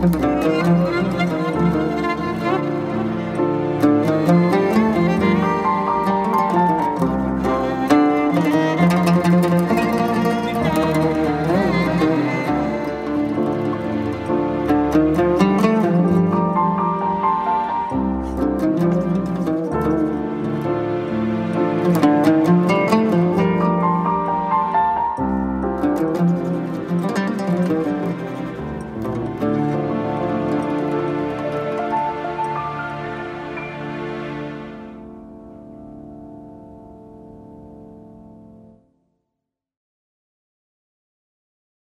감사합니다.